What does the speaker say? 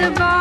about